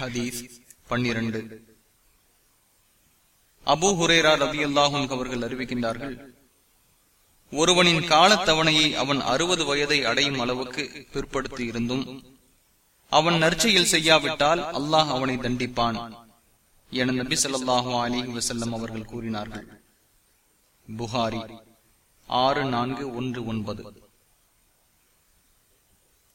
ஹதீஸ் பன்னிரண்டு. அபு ஹுரேரா ரவி அல்லாஹும் அவர்கள் அறிவிக்கின்றார்கள் ஒருவனின் காலத்தவணையை அவன் அறுபது வயதை அடையும் அளவுக்கு பிற்படுத்தி இருந்தும் அவன் நற்செயல் செய்யாவிட்டால் அல்லாஹ் அவனை தண்டிப்பான் என நபி சொல்லாஹு அலி வசல்லம் அவர்கள் கூறினார்கள். புகாரி ஆறு நான்கு ஒன்று ஒன்பது.